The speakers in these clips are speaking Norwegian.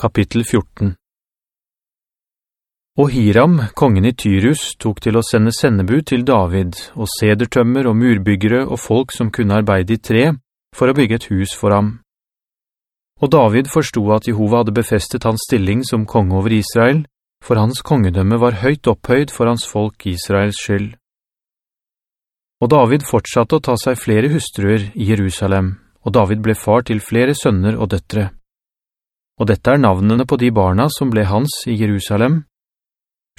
Kapittel 14 Og Hiram, kongen i Tyrus, tok til å sende sendebud til David, og sedertømmer og murbyggere og folk som kunne arbeide i tre, for å bygge et hus for ham. Og David forstod at Jehova hadde befestet hans stilling som konge over Israel, for hans kongedømme var høyt opphøyd for hans folk Israels skyld. Og David fortsatte å ta seg flere hustruer i Jerusalem, og David ble far til flere sønner og døttere. Og dette er navnene på de barna som ble hans i Jerusalem.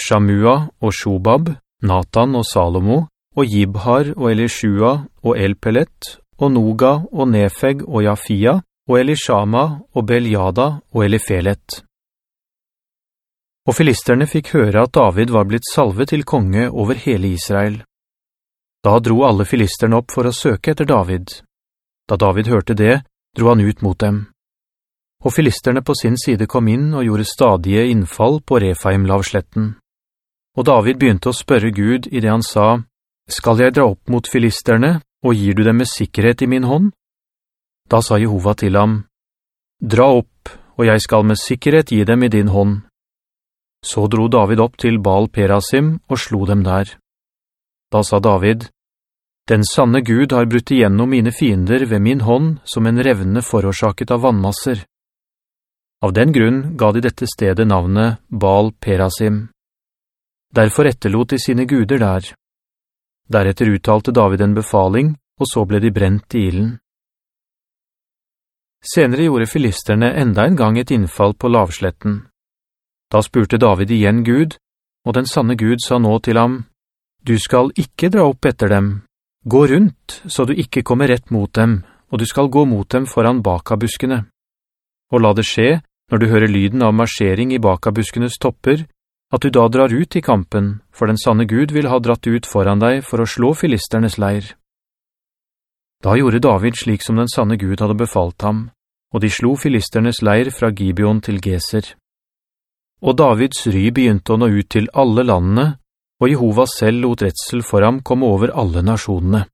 Shamua og Shobab, Nathan og Salomo, og Jibhar og Elishua og Elpelet, og Noga og Nefeg og Jafia, og Elishama og Beljada og Elifelet. Og filisterne fikk høre at David var blitt salvet til konge over hele Israel. Da dro alle filisterne opp for å søke etter David. Da David hørte det, dro han ut mot dem og filisterne på sin side kom inn og gjorde stadige innfall på Refaim-lavsletten. Og David begynte å spørre Gud i det han sa, «Skal jeg dra opp mot filisterne, og gir du dem med sikkerhet i min hånd?» Da sa Jehova til ham, «Dra opp, og jeg skal med sikkerhet gi dem i din hånd.» Så dro David opp til Baal Perasim og slo dem der. Da sa David, «Den sanne Gud har brutt igjennom mine fiender ved min hånd som en revne forårsaket av vannmasser.» Av den grunn ga de dette stedet navnet Baal Perasim. Derfor etterlot de sine guder der. Deretter uttalte David en befaling, og så ble de brent i illen. Senere gjorde filisterne enda en gang et innfall på lavsletten. Da spurte David igjen Gud, og den sanne Gud sa nå til ham, «Du skal ikke dra opp etter dem. Gå rundt, så du ikke kommer rett mot dem, og du skal gå mot dem foran bakabuskene. Og la det skje, når du hører lyden av marsjering i bakabuskenes topper, at du da drar ut i kampen, for den sanne Gud vil ha dratt ut foran deg for å slå filisternes leir. Da gjorde David slik som den sanne Gud hadde befalt ham, og de slo filisternes leir fra Gibeon til Geser. Og Davids ry begynte å nå ut til alle landene, og Jehova selv lot retsel for ham komme over alle nasjonene.